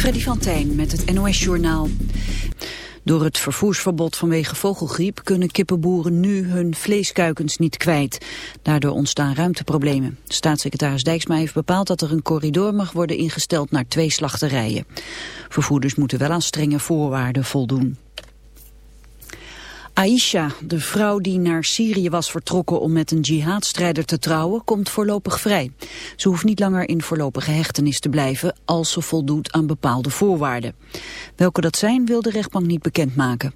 Freddy van Tijn met het NOS-journaal. Door het vervoersverbod vanwege vogelgriep kunnen kippenboeren nu hun vleeskuikens niet kwijt. Daardoor ontstaan ruimteproblemen. Staatssecretaris Dijksma heeft bepaald dat er een corridor mag worden ingesteld naar twee slachterijen. Vervoerders moeten wel aan strenge voorwaarden voldoen. Aisha, de vrouw die naar Syrië was vertrokken om met een jihadstrijder te trouwen, komt voorlopig vrij. Ze hoeft niet langer in voorlopige hechtenis te blijven als ze voldoet aan bepaalde voorwaarden. Welke dat zijn wil de rechtbank niet bekendmaken.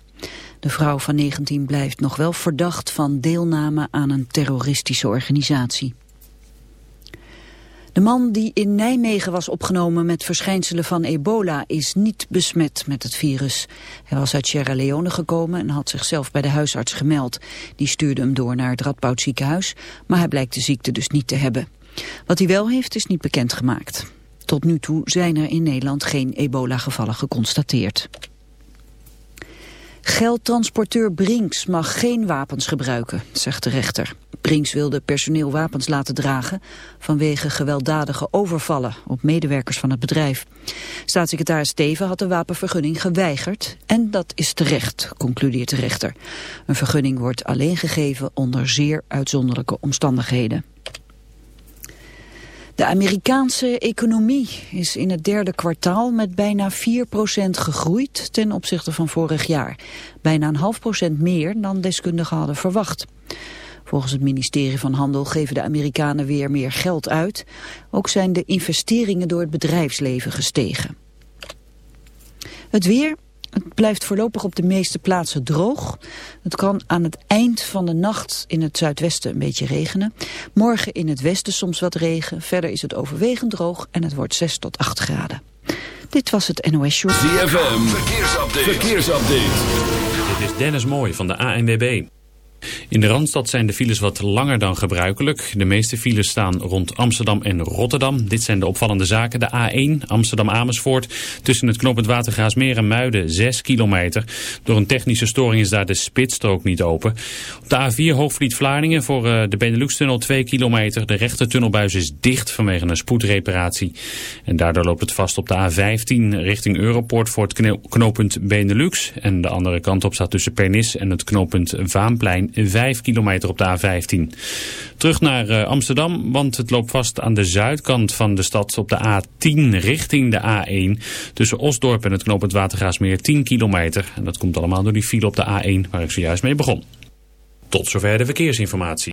De vrouw van 19 blijft nog wel verdacht van deelname aan een terroristische organisatie. De man die in Nijmegen was opgenomen met verschijnselen van ebola is niet besmet met het virus. Hij was uit Sierra Leone gekomen en had zichzelf bij de huisarts gemeld. Die stuurde hem door naar het Radboud ziekenhuis, maar hij blijkt de ziekte dus niet te hebben. Wat hij wel heeft is niet bekendgemaakt. Tot nu toe zijn er in Nederland geen ebola-gevallen geconstateerd. Geldtransporteur Brinks mag geen wapens gebruiken, zegt de rechter. Brinks wilde personeel wapens laten dragen vanwege gewelddadige overvallen op medewerkers van het bedrijf. Staatssecretaris Steven had de wapenvergunning geweigerd en dat is terecht, concludeert de rechter. Een vergunning wordt alleen gegeven onder zeer uitzonderlijke omstandigheden. De Amerikaanse economie is in het derde kwartaal met bijna 4% gegroeid ten opzichte van vorig jaar. Bijna een half procent meer dan deskundigen hadden verwacht. Volgens het ministerie van Handel geven de Amerikanen weer meer geld uit. Ook zijn de investeringen door het bedrijfsleven gestegen. Het weer, het blijft voorlopig op de meeste plaatsen droog. Het kan aan het eind van de nacht in het zuidwesten een beetje regenen. Morgen in het westen soms wat regen. Verder is het overwegend droog en het wordt 6 tot 8 graden. Dit was het NOS Show. ZFM, verkeersupdate. verkeersupdate. Dit is Dennis Mooij van de ANWB. In de Randstad zijn de files wat langer dan gebruikelijk. De meeste files staan rond Amsterdam en Rotterdam. Dit zijn de opvallende zaken. De A1 Amsterdam-Amersfoort tussen het knooppunt Watergraasmeer en Muiden 6 kilometer. Door een technische storing is daar de spitsstrook niet open. Op de A4 Hoogvliet-Vlaardingen voor eh, de Benelux-tunnel 2 kilometer. De rechte tunnelbuis is dicht vanwege een spoedreparatie. En daardoor loopt het vast op de A15 richting Europoort voor het knooppunt Benelux. En de andere kant op staat tussen Pernis en het knooppunt Vaanplein 5 kilometer op de A15. Terug naar uh, Amsterdam, want het loopt vast aan de zuidkant van de stad op de A10 richting de A1. Tussen Osdorp en het knooppunt Watergaasmeer 10 kilometer. En dat komt allemaal door die file op de A1 waar ik zojuist mee begon. Tot zover de verkeersinformatie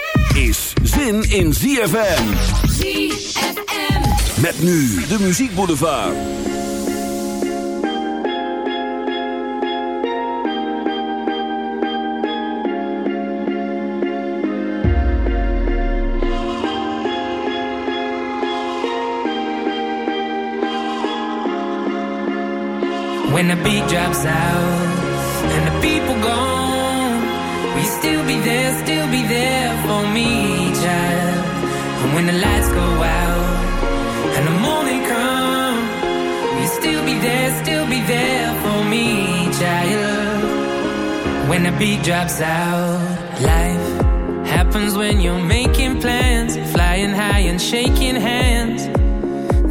is zin in ZFM. ZFM. Met nu de muziekboulevard. When the beat drops out For me, child. And when the lights go out and the morning comes, will you still be there, still be there for me, child. When the beat drops out, life happens when you're making plans, flying high and shaking hands.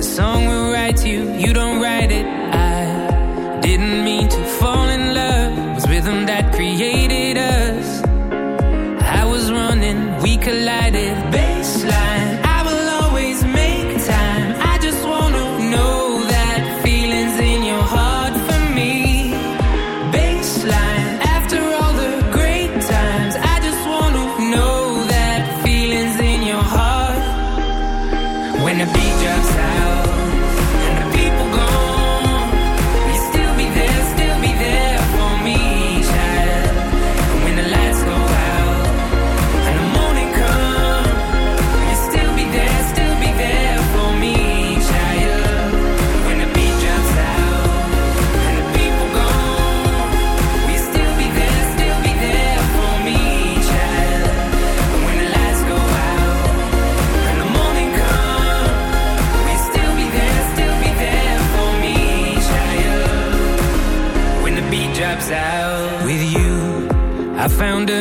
The song will write you, you don't write it. I didn't mean to fall in love, it was rhythm that created. collide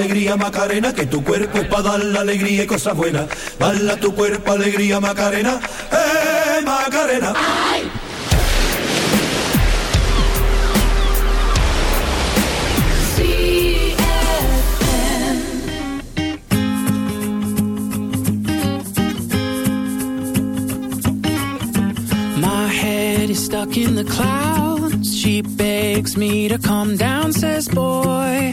alegría, Macarena, que tu cuerpo es para dar la alegría y cosas buenas. Dala tu cuerpo alegría, Macarena, eh, Macarena. ¡Ay! stuck in the clouds. She begs me to calm down, says boy.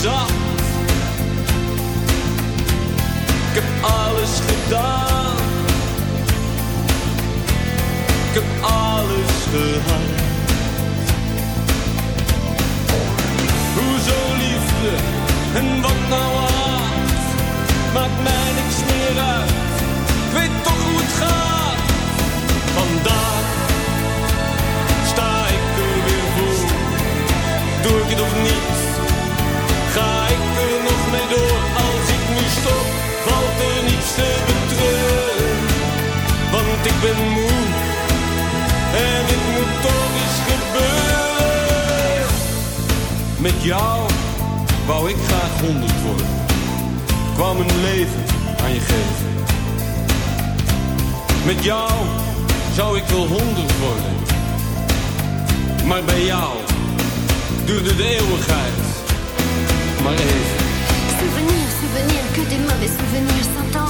Ik heb alles gedaan. Ik heb alles gehad. Hoezo liefde en wat nou haat? Maakt mij niks meer uit. Ik weet toch hoe het gaat. Vandaag sta ik er weer voor. Doe ik het of niet? Te betreuren. Want ik ben moe en het moet toch eens gebeuren. Met jou wou ik graag honderd worden. Kwam een leven aan je geven. Met jou zou ik wel honderd worden. Maar bij jou duurde de eeuwigheid maar even. Souvenir, souvenir, que des mauvais souvenirs. Ans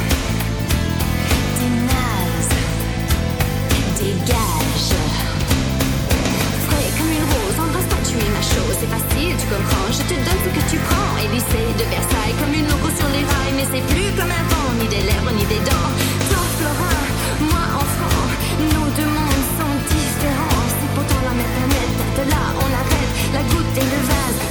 Chose. C'est facile, tu comprends. Je te donne ce que tu prends. Élysée de Versailles, comme une loco sur les rails. Mais c'est plus comme un vent, ni des lèvres, ni des dents. Toi, Florin, moi, enfant. Nos deux mondes sont différents. C'est pourtant la même planète. Là, on arrête. La goutte et le vase.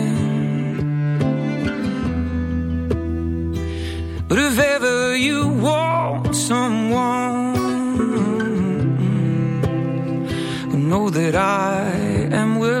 but if ever you want someone, know that I am willing.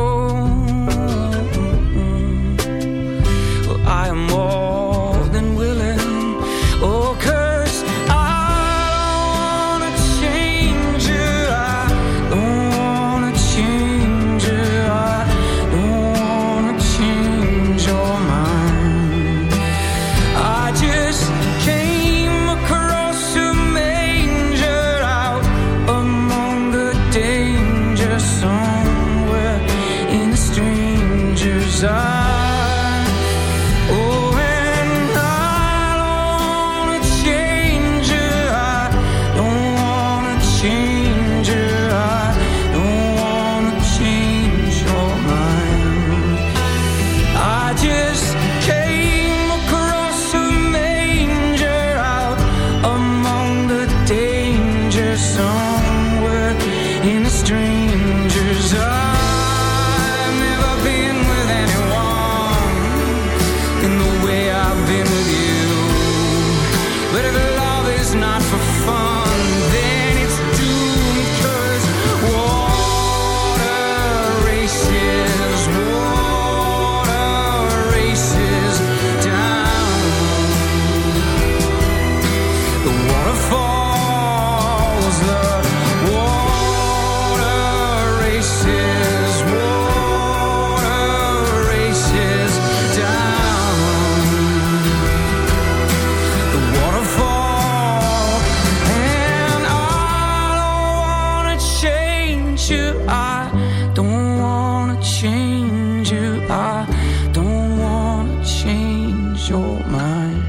your mind.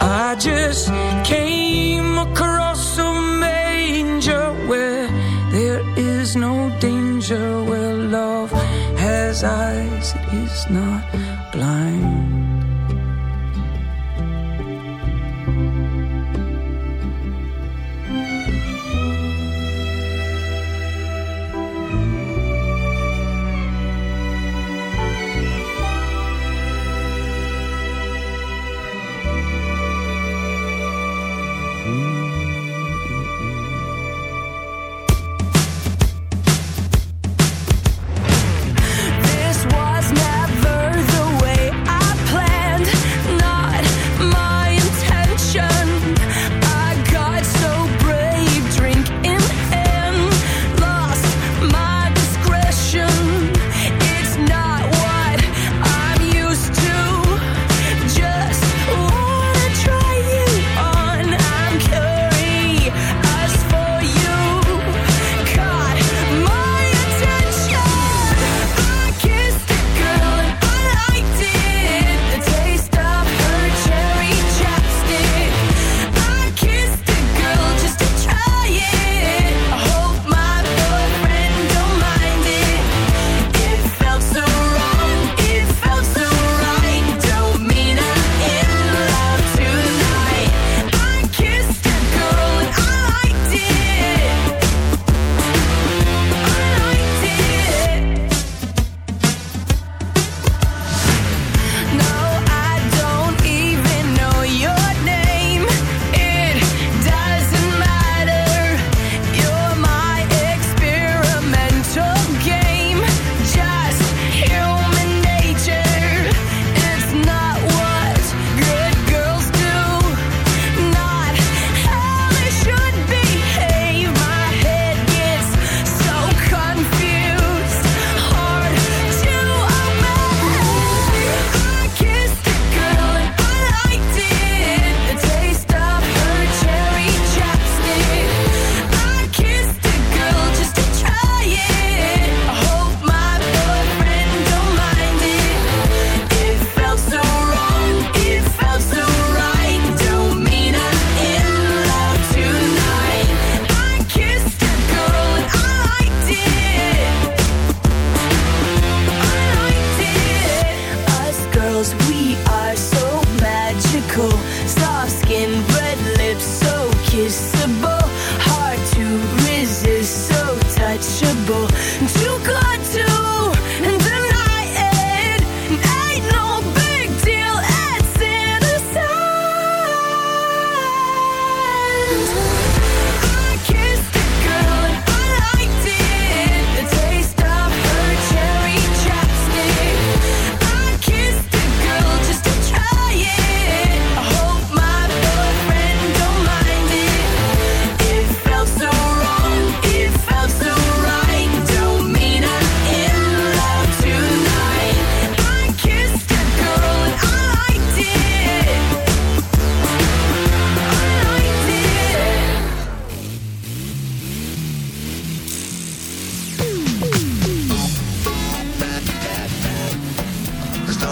I just can't.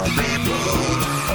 people.